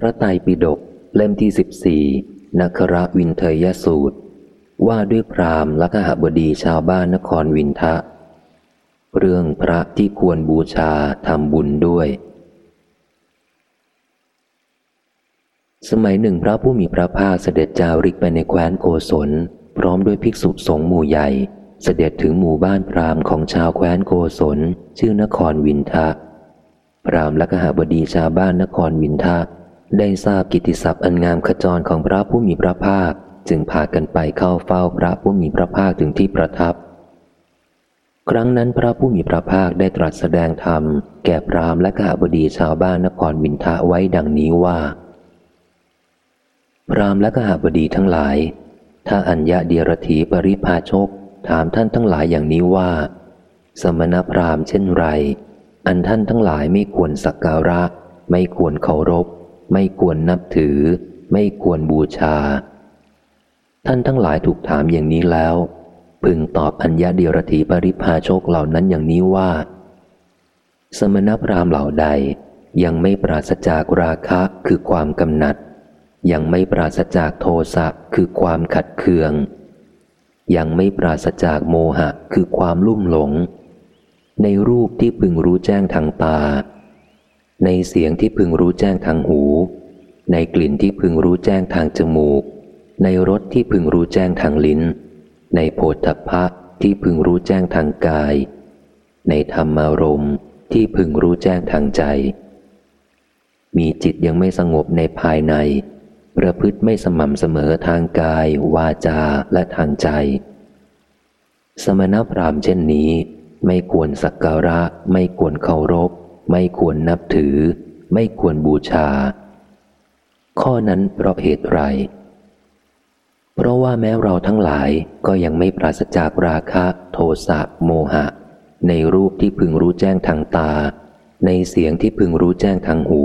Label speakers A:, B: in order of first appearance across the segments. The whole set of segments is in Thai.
A: พระไตรปิฎกเล่มที่สิบสี่นัคระวินเทยสูตร ว่าด้วยพราหมและขหบดีชาวบ้านนครวินทะ เรื่องพระที่ควรบูชาทำบุญด้วย สมัยหนึ่งพระผู้มีพระภาคเสด็จจาริกไปในแคว้นโกศล พร้อมด้วยภิกษุสงฆ์หมู่ใหญ่ เสด็จถึงหมู่บ้านพราหมณ์ของชาวแคว้นโกศล ชื่อนครวินทะ พราหมณ์และขหบดีชาวบ้านนครวินทะ ได้ทราบกิติศัพท์อันงามขจรของพระผู้มีพระภาค จึงพากันไปเข้าเฝ้าพระผู้มีพระภาคถึงที่ประทับ ครั้งนั้นพระผู้มีพระภาคได้ตรัสแสดงธรรม แก่พราหมณ์และข้าบดีชาวบ้านนครวินทะไว้ดังนี้ว่า พราหมณ์และข้าบดีทั้งหลาย ถ้าอัญญาเดียรถีปริพาชก ถามท่านทั้งหลายอย่างนี้ว่า สมณพราหมณ์เช่นไร อันท่านทั้งหลายไม่ควรสักการะ ไม่ควรเคารพ ไม่ควรนับถือ ไม่ควรบูชา ท่านทั้งหลายถูกถามอย่างนี้แล้ว พึงตอบอัญญาเดียรถีปริพาโชคเหล่านั้นอย่างนี้ว่า สมณพราหมณ์เหล่าใดยังไม่ปราศจากราคะคือความกำหนัด ยังไม่ปราศจากโทสะคือความขัดเคือง ยังไม่ปราศจากโมหะคือความลุ่มหลง ในรูปที่พึงรู้แจ้งทางตา ในเสียงที่พึงรู้แจ้งทางหู ในกลิ่นที่พึงรู้แจ้งทางจมูก ในรสที่พึงรู้แจ้งทางลิ้น ในโผฏฐพะที่พึงรู้แจ้งทางกาย ในธรรมารมณ์ที่พึงรู้แจ้งทางใจ มีจิตยังไม่สงบในภายใน ประพฤติไม่สม่ำเสมอทางกาย วาจาและทางใจ สมณพราหมณ์เช่นนี้ ไม่ควรสักการะไม่ควรเคารพ ไม่ควรนับถือ ไม่ควรบูชา ข้อนั้นเพราะเหตุไร เพราะว่าแม้เราทั้งหลายก็ยังไม่ปราศจากราคะ โทสะโมหะ ในรูปที่พึงรู้แจ้งทางตา ในเสียงที่พึงรู้แจ้งทางหู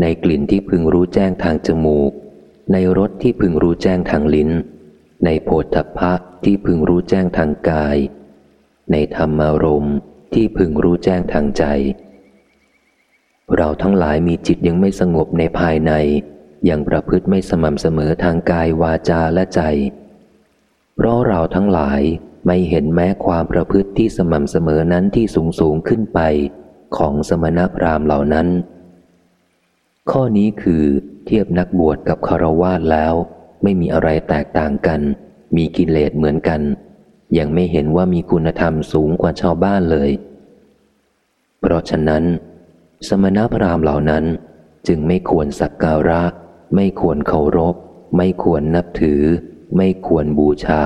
A: ในกลิ่นที่พึงรู้แจ้งทางจมูก ในรสที่พึงรู้แจ้งทางลิ้น ในโผฏฐัพพะที่พึงรู้แจ้งทางกาย ในธรรมารมณ์ที่พึงรู้แจ้งทางใจ เราทั้งหลายมีจิตยังไม่สงบในภายใน ยังประพฤติไม่สม่ำเสมอทางกายวาจาและใจ เพราะเราทั้งหลายไม่เห็นแม้ความประพฤติที่สม่ำเสมอนั้นที่สูงสูงขึ้นไป ของสมณพราหมณ์เหล่านั้น ข้อนี้คือเทียบนักบวชกับคารวาสแล้ว ไม่มีอะไรแตกต่างกัน มีกิเลสเหมือนกัน ยังไม่เห็นว่ามีคุณธรรมสูงกว่าชาวบ้านเลย เพราะฉะนั้น สมณพราหมณ์เหล่านั้น จึงไม่ควรสักการะ ไม่ควรเคารพ ไม่ควรนับถือ ไม่ควรบูชา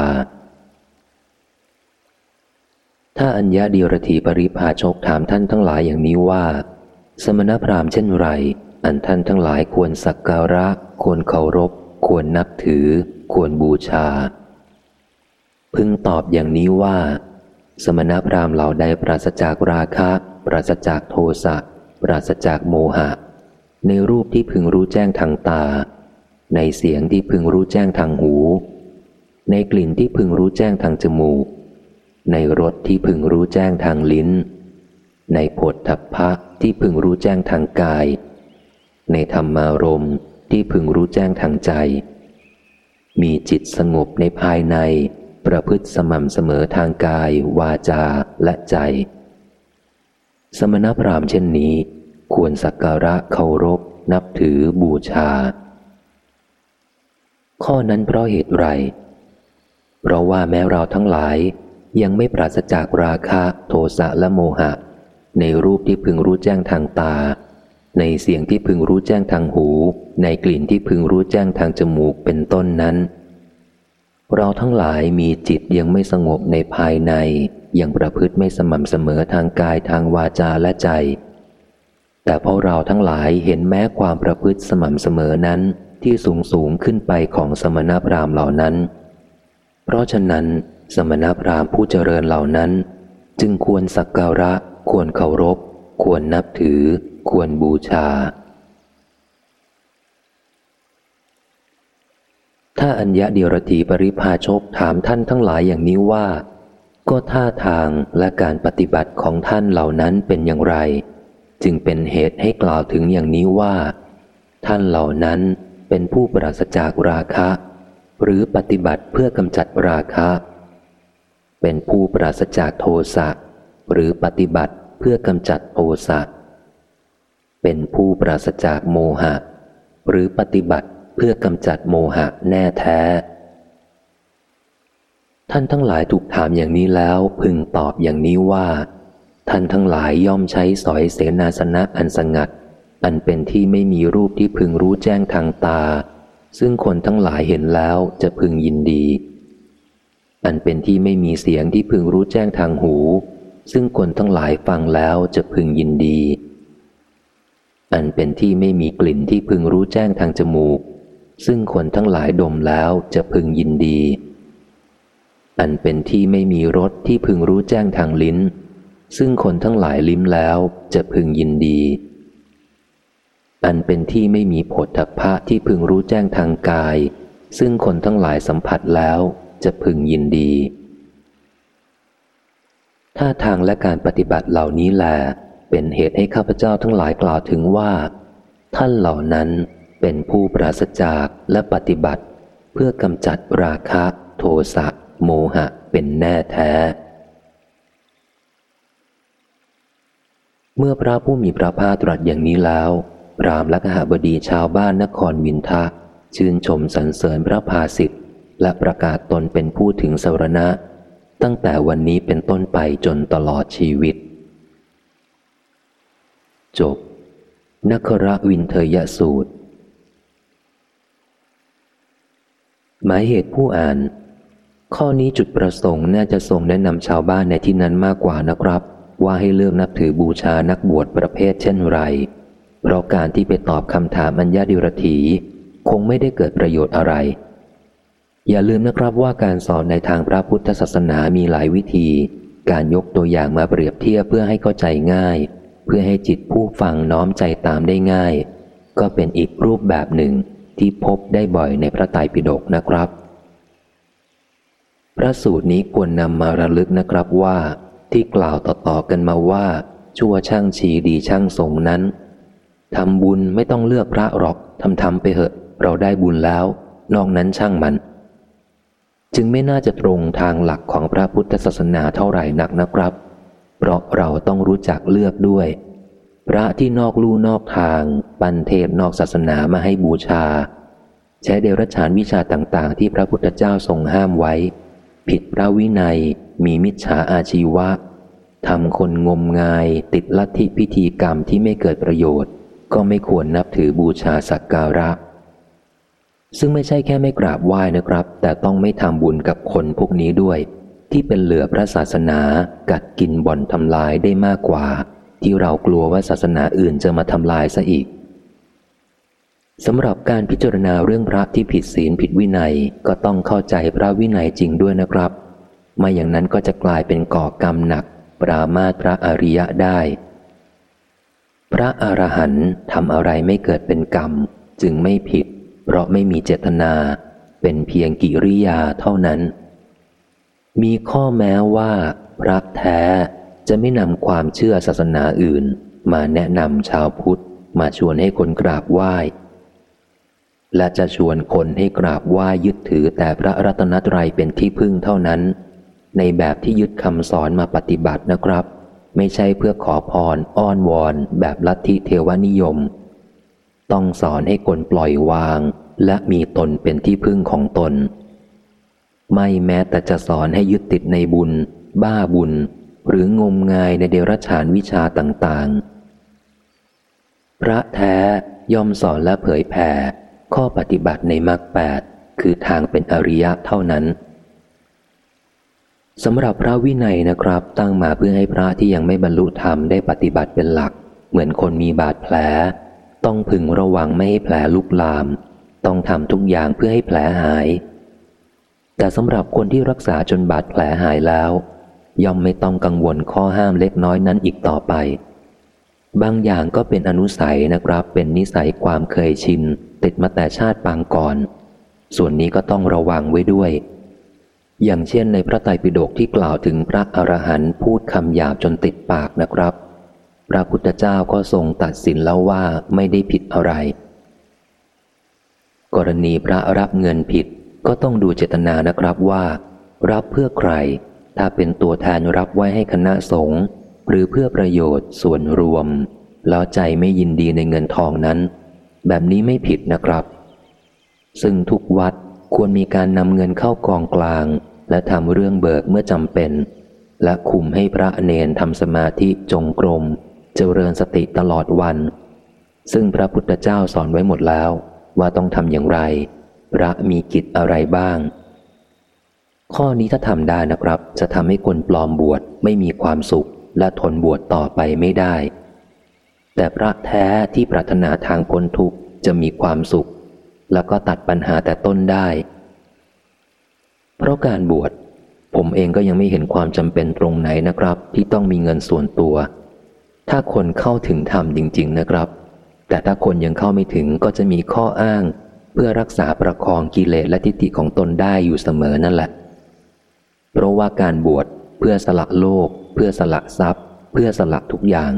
A: ถ้าอัญญาดีรถีปริพาชกถามท่านทั้งหลายอย่างนี้ว่า สมณพราหมณ์เช่นไร อันท่านทั้งหลายควรสักการะ ควรเคารพ ควรนับถือ ควรบูชา พึงตอบอย่างนี้ว่า สมณพราหมณ์เหล่าใดปราศจากราคะ ปราศจากโทสะ ปราศจากโมหะ ในรูปที่พึงรู้แจ้งทางตา ในเสียงที่พึงรู้แจ้งทางหู ในกลิ่นที่พึงรู้แจ้งทางจมูก ในรสที่พึงรู้แจ้งทางลิ้น ในผลทัพพะที่พึงรู้แจ้งทางกาย ในธรรมารมที่พึงรู้แจ้งทางใจ มีจิตสงบในภายใน ประพฤติสม่ำเสมอทางกาย วาจาและใจ สมณพราหมณ์เช่นนี้ ควรสักการะเคารพ นับถือบูชา ข้อนั้นเพราะเหตุไร เพราะว่าแม้เราทั้งหลายยังไม่ปราศจากราคะโทสะและโมหะ ในรูปที่พึงรู้แจ้งทางตา ในเสียงที่พึงรู้แจ้งทางหู ในกลิ่นที่พึงรู้แจ้งทางจมูกเป็นต้นนั้น เราทั้งหลายมีจิตยังไม่สงบในภายใน ยังประพฤติไม่สม่ำเสมอทางกายทางวาจาและใจ แต่พอเราทั้งหลายเห็นแม้ความประพฤติสม่ำเสมอนั้นที่สูงสูงขึ้นไปของสมณพราหมณ์เหล่านั้น เพราะฉะนั้น สมณพราหมณ์ผู้เจริญเหล่านั้น จึงควรสักการะ ควรเคารพ ควรนับถือ ควรบูชา ถ้าอัญญาเดียรตีปริพาชกถามท่านทั้งหลายอย่างนี้ว่า ก็ท่าทางและการปฏิบัติของท่านเหล่านั้นเป็นอย่างไร จึงเป็นเหตุให้กล่าวถึงอย่างนี้ว่า ท่านเหล่านั้นเป็นผู้ปราศจากราคะ หรือปฏิบัติเพื่อกำจัดราคะ เป็นผู้ปราศจากโทสะหรือปฏิบัติเพื่อกำจัดโทสะเป็นผู้ปราศจากโมหะ หรือปฏิบัติเพื่อกำจัดโมหะแน่แท้ ท่านทั้งหลายถูกถามอย่างนี้แล้วพึงตอบอย่างนี้ว่า ท่านทั้งหลายย่อมใช้สอยเสนาสนะอันสงัด อันเป็นที่ไม่มีรูปที่พึงรู้แจ้งทางตา ซึ่งคนทั้งหลายเห็นแล้วจะพึงยินดี อันเป็นที่ไม่มีเสียงที่พึงรู้แจ้งทางหู ซึ่งคนทั้งหลายฟังแล้วจะพึงยินดี อันเป็นที่ไม่มีกลิ่นที่พึงรู้แจ้งทางจมูก ซึ่งคนทั้งหลายดมแล้วจะพึงยินดี อันเป็นที่ไม่มีรสที่พึงรู้แจ้งทางลิ้น ซึ่งคนทั้งหลายลิ้มแล้วจะพึงยินดี อันเป็นที่ไม่มีผลทพะที่พึงรู้แจ้งทางกาย ซึ่งคนทั้งหลายสัมผัสแล้วจะพึงยินดีถ้าทางและการปฏิบัติเหล่านี้แหละเป็นเหตุให้ข้าพเจ้าทั้งหลายกล่าวถึงว่า ท่านเหล่านั้นเป็นผู้ปราศจากและปฏิบัติ เพื่อกำจัดราคะโทสะ โมหะเป็นแน่แท้ เมื่อพระผู้มีพระภาคตรัสอย่างนี้แล้ว พรามและกหบดีชาวบ้านนครวินทะชื่นชมสรรเสริญพระภาสิทธิ์และประกาศตนเป็นผู้ถึงสวรณะ ตั้งแต่วันนี้เป็นต้นไปจนตลอดชีวิต จบนครวินเทยสูตร หมายเหตุผู้อ่าน ข้อนี้จุดประสงค์น่าจะทรงแนะนำชาวบ้านในที่นั้นมากกว่านะครับ ว่าให้เลือกนับถือบูชานักบวชประเภทเช่นไร เพราะการที่ไปตอบคำถามอัญญาดิรถี คงไม่ได้เกิดประโยชน์อะไร อย่าลืมนะครับว่าการสอนในทางพระพุทธศาสนามีหลายวิธี การยกตัวอย่างมาเปรียบเทียบเพื่อให้เข้าใจง่าย เพื่อให้จิตผู้ฟังน้อมใจตามได้ง่าย ก็เป็นอีกรูปแบบหนึ่งที่พบได้บ่อยในพระไตรปิฎกนะครับ พระสูตรนี้ควรนำมาระลึกนะครับว่า ที่กล่าวต่อๆกันมาว่า ชั่วช่างชีดีช่างสงนั้นทำบุญไม่ต้องเลือกพระหรอกทำทำไปเหอะ เราได้บุญแล้ว นอกนั้นช่างมัน จึงไม่น่าจะตรงทางหลักของพระพุทธศาสนาเท่าไหร่นักนะครับ เพราะเราต้องรู้จักเลือกด้วย พระที่นอกลู่นอกทางปันเทศนอกศาสนามาให้บูชา ใช้เดรัจฉานวิชาต่างๆ ที่พระพุทธเจ้าทรงห้ามไว้ ผิดพระวินัย มีมิจฉาอาชีวะทำคนงมงายติดลัทธิพิธีกรรมที่ไม่เกิดประโยชน์ ก็ไม่ควรนับถือบูชาสักการะ ซึ่งไม่ใช่แค่ไม่กราบไหว้นะครับ แต่ต้องไม่ทำบุญกับคนพวกนี้ด้วย ที่เป็นเหลือพระศาสนากัดกินบ่อนทำลายได้มากกว่า ที่เรากลัวว่าศาสนาอื่นจะมาทำลายซะอีก สำหรับการพิจารณาเรื่องพระที่ผิดศีลผิดวินัยก็ต้องเข้าใจพระวินัยจริงด้วยนะครับ ไม่อย่างนั้นก็จะกลายเป็นก่อกรรมหนัก ปรามาตพระอริยะได้ พระอรหันต์ทำอะไรไม่เกิดเป็นกรรม จึงไม่ผิด เพราะไม่มีเจตนา เป็นเพียงกิริยาเท่านั้น มีข้อแม้ว่า พระแท้จะไม่นำความเชื่อศาสนาอื่น มาแนะนำชาวพุทธ มาชวนให้คนกราบไหว้ และจะชวนคนให้กราบไหว้ยึดถือแต่พระรัตนตรัยเป็นที่พึ่งเท่านั้น ในแบบที่ยึดคำสอนมาปฏิบัตินะครับ ไม่ใช่เพื่อขอพรอ้อนวอน แบบลัทธิเทวนิยม ต้องสอนให้คนปล่อยวาง และมีตนเป็นที่พึ่งของตน ไม่แม้แต่จะสอนให้ยึดติดในบุญ บ้าบุญ หรืองมงายในเดรัจฉานวิชาต่างๆ พระแท้ย่อมสอนและเผยแผ่ ข้อปฏิบัติในมรรคแปดคือทางเป็นอริยะเท่านั้นสำหรับพระวินัยนะครับ ตั้งมาเพื่อให้พระที่ยังไม่บรรลุธรรมได้ปฏิบัติเป็นหลัก เหมือนคนมีบาดแผล ต้องพึงระวังไม่ให้แผลลุกลาม ต้องทำทุกอย่างเพื่อให้แผลหาย แต่สำหรับคนที่รักษาจนบาดแผลหายแล้ว ย่อมไม่ต้องกังวลข้อห้ามเล็กน้อยนั้นอีกต่อไป บางอย่างก็เป็นอนุสัยนะครับ เป็นนิสัยความเคยชิน ติดมาแต่ชาติปางก่อน ส่วนนี้ก็ต้องระวังไว้ด้วย อย่างเช่นในพระไตรปิฎกที่กล่าวถึงพระอรหันต์พูดคำหยาบจนติดปากนะครับ พระพุทธเจ้าก็ทรงตัดสินแล้วว่าไม่ได้ผิดอะไร กรณีพระรับเงินผิดก็ต้องดูเจตนานะครับว่า รับเพื่อใคร ถ้าเป็นตัวแทนรับไว้ให้คณะสงฆ์ หรือเพื่อประโยชน์ส่วนรวม แล้วใจไม่ยินดีในเงินทองนั้น แบบนี้ไม่ผิดนะครับ ซึ่งทุกวัดควรมีการนำเงินเข้ากองกลาง และทำเรื่องเบิกเมื่อจำเป็น และคุมให้พระเนนทำสมาธิจงกรม เจริญสติตลอดวัน ซึ่งพระพุทธเจ้าสอนไว้หมดแล้ว ว่าต้องทำอย่างไร พระมีกิจอะไรบ้าง ข้อนี้ถ้าทำได้นะครับ จะทำให้คนปลอมบวชไม่มีความสุข และทนบวชต่อไปไม่ได้ แต่พระแท้ที่ปรารถนาทางพ้นทุกข์จะมีความสุข แล้วก็ตัดปัญหาแต่ต้นได้ เพราะการบวชผมเองก็ยังไม่เห็นความจำเป็นตรงไหนนะครับ ที่ต้องมีเงินส่วนตัว ถ้าคนเข้าถึงธรรมจริง ๆ นะครับ แต่ถ้าคนยังเข้าไม่ถึงก็จะมีข้ออ้าง เพื่อรักษาประคองกิเลสและทิฏฐิของตนได้อยู่เสมอนั่นแหละ เพราะว่าการบวช เพื่อสละโลก เพื่อสละทรัพย์ เพื่อสละทุกอย่าง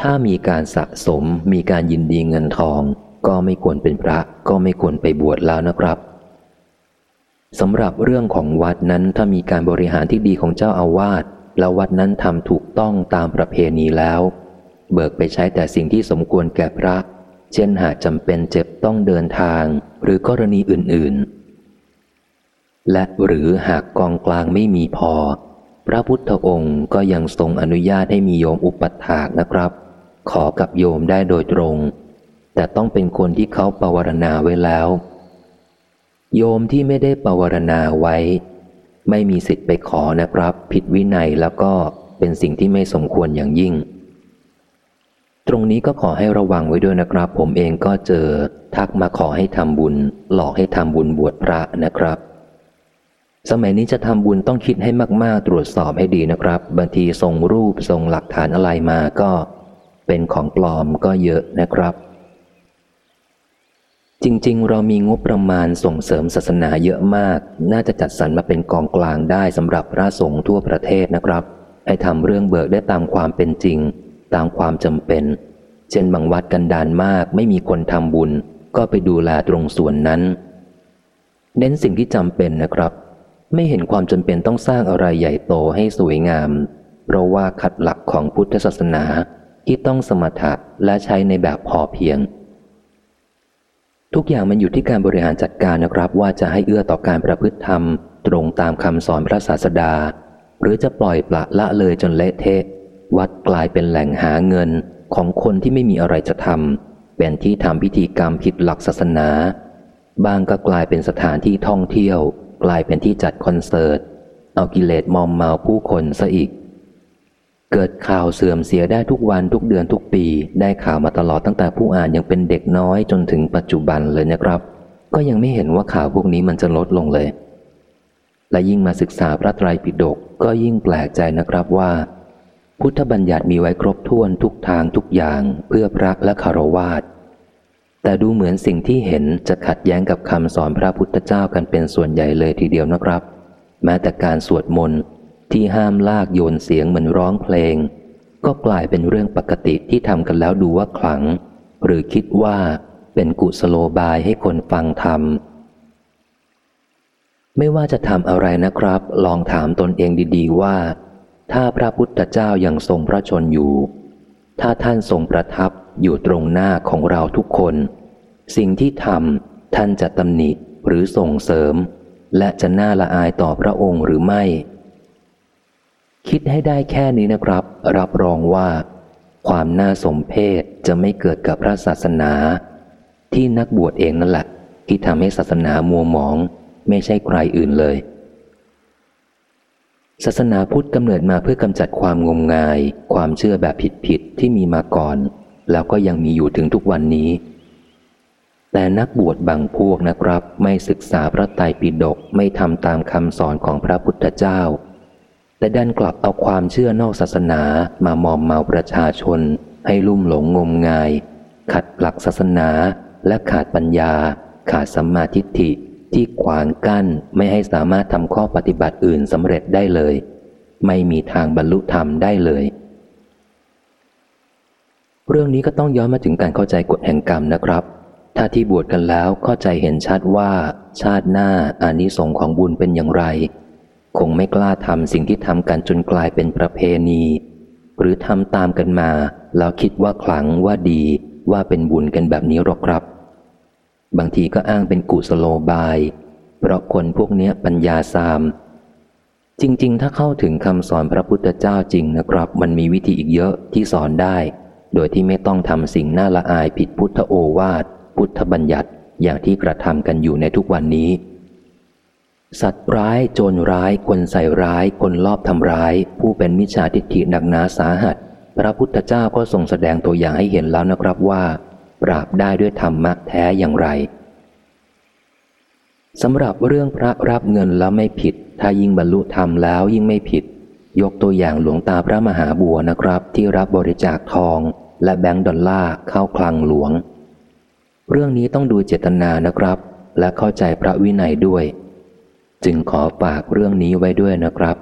A: ถ้ามีการสะสมมีการยินดีเงินทอง ก็ไม่ควรเป็นพระก็ไม่ควรไปบวชแล้วนะครับสำหรับเรื่องของวัดนั้นถ้ามีการบริหารที่ดีของเจ้าอาวาสแล้ววัดนั้นทำถูกต้องตามประเพณีแล้ว เบิกไปใช้แต่สิ่งที่สมควรแก่พระ เช่นหากจำเป็นเจ็บต้องเดินทาง หรือกรณีอื่นๆ และหรือหากกองกลางไม่มีพอ พระพุทธองค์ก็ยังทรงอนุญาตให้มีโยมอุปัฏฐากนะครับ ขอกับโยมได้โดยตรง แต่ต้องเป็นคนที่เขาปวารณาไว้แล้ว โยมที่ไม่ได้ปวารณาไว้ ไม่มีสิทธิ์ไปขอนะครับ ผิดวินัยแล้วก็เป็นสิ่งที่ไม่สมควรอย่างยิ่ง ตรงนี้ก็ขอให้ระวังไว้ด้วยนะครับ ผมเองก็เจอทักมาขอให้ทำบุญ หลอกให้ทำบุญบวชพระนะครับ สมัยนี้จะทำบุญต้องคิดให้มาก ๆ ตรวจสอบให้ดีนะครับ บางทีส่งรูปส่งหลักฐานอะไรมาก็เป็นของปลอมก็เยอะนะครับ จริง ๆ เรามีงบประมาณส่งเสริมศาสนาเยอะมาก น่าจะจัดสรรมาเป็นกองกลางได้สำหรับพระสงฆ์ทั่วประเทศนะครับ ให้ทำเรื่องเบิกได้ตามความเป็นจริง ตามความจำเป็น เช่นบางวัดกันดานมากไม่มีคนทำบุญ ก็ไปดูแลตรงส่วนนั้น เน้นสิ่งที่จำเป็นนะครับ ไม่เห็นความจำเป็นต้องสร้างอะไรใหญ่โตให้สวยงาม เพราะว่าขัดหลักของพุทธศาสนาที่ต้องสมถะและใช้ในแบบพอเพียง ทุกอย่างมันอยู่ที่การบริหารจัดการนะครับ ว่าจะให้เอื้อต่อการประพฤติธรรม ตรงตามคำสอนพระศาสดา หรือจะปล่อยปละละเลยจนเละเทะ วัดกลายเป็นแหล่งหาเงินของคนที่ไม่มีอะไรจะทำเป็นที่ทำพิธีกรรมผิดหลักศาสนา บางก็กลายเป็นสถานที่ท่องเที่ยว กลายเป็นที่จัดคอนเสิร์ต เอากิเลสมอมเมาผู้คนซะอีก เกิดข่าวเสื่อมเสียได้ทุกวันทุกเดือนทุกปี ได้ข่าวมาตลอดตั้งแต่ผู้อ่านยังเป็นเด็กน้อยจนถึงปัจจุบันเลยนะครับ ก็ยังไม่เห็นว่าข่าวพวกนี้มันจะลดลงเลย และยิ่งมาศึกษาพระไตรปิฎกก็ยิ่งแปลกใจนะครับว่า พุทธบัญญัติมีไว้ครบถ้วนทุกทางทุกอย่างเพื่อพระและคารวาส แต่ดูเหมือนสิ่งที่เห็นจะขัดแย้งกับคำสอนพระพุทธเจ้ากันเป็นส่วนใหญ่เลยทีเดียวนะครับ แม้แต่การสวดมนต์ที่ห้ามลากโยนเสียงเหมือนร้องเพลง ก็กลายเป็นเรื่องปกติที่ทำกันแล้วดูว่าขลัง หรือคิดว่าเป็นกุศโลบายให้คนฟังทำไม่ว่าจะทำอะไรนะครับ ลองถามตนเองดีๆว่า ถ้าพระพุทธเจ้ายัางทรงพระชนอยู่ ถ้าท่านทรงประทับ อยู่ตรงหน้าของเราทุกคน สิ่งที่ทำท่านจะตำหนิหรือส่งเสริม และจะน่าละอายต่อพระองค์หรือไม่ คิดให้ได้แค่นี้นะครับ รับรองว่า ความน่าสมเพชจะไม่เกิดกับพระศาสนา ที่นักบวชเองนั่นแหละ ที่ทำให้ศาสนามัวหมอง ไม่ใช่ใครอื่นเลย ศาสนาพุทธกำเนิดมาเพื่อกำจัดความงมงาย ความเชื่อแบบผิดๆที่มีมาก่อน แล้วก็ยังมีอยู่ถึงทุกวันนี้ แต่นักบวชบางพวกนะครับ ไม่ศึกษาพระไตรปิฎกไม่ทำตามคำสอนของพระพุทธเจ้า แต่ดันกลับเอาความเชื่อนอกศาสนามามอมเมาประชาชน ให้ลุ่มหลงงมงาย ขัดหลักศาสนาและขาดปัญญา ขาดสัมมาทิฏฐิที่ขวางกั้นไม่ให้สามารถทำข้อปฏิบัติอื่นสำเร็จได้เลย ไม่มีทางบรรลุธรรมได้เลย เรื่องนี้ก็ต้องย้อนมาถึงการเข้าใจกฎแห่งกรรมนะครับ ถ้าที่บวชกันแล้วเข้าใจเห็นชัดว่า ชาติหน้าอานิสงของบุญเป็นอย่างไร คงไม่กล้าทำสิ่งที่ทำกันจนกลายเป็นประเพณี หรือทำตามกันมา แล้วคิดว่าขลังว่าดีว่าเป็นบุญกันแบบนี้หรอกครับ บางทีก็อ้างเป็นกุสโลบาย เพราะคนพวกนี้ปัญญาซาม จริง ๆ ถ้าเข้าถึงคำสอนพระพุทธเจ้าจริงนะครับ มันมีวิธีอีกเยอะที่สอนได้ โดยที่ไม่ต้องทำสิ่งน่าละอายผิดพุทธโอวาท พุทธบัญญัติอย่างที่กระทำกันอยู่ในทุกวันนี้ สัตว์ร้ายโจรร้าย คนใส่ร้าย คนลอบทำร้าย ผู้เป็นมิจฉาทิฏฐิหนักหนาสาหัส พระพุทธเจ้าก็ทรงแสดงตัวอย่างให้เห็นแล้วนะครับว่า ปราบได้ด้วยธรรมะแท้อย่างไรสำหรับเรื่องพระรับเงินแล้วไม่ผิด ถ้ายิ่งบรรลุธรรมแล้วยิ่งไม่ผิด ยกตัวอย่างหลวงตาพระมหาบัวนะครับ ที่รับบริจาคทองและแบงก์ดอลลาร์เข้าคลังหลวง เรื่องนี้ต้องดูเจตนานะครับ และเข้าใจพระวินัยด้วย จึงขอฝากเรื่องนี้ไว้ด้วยนะครับ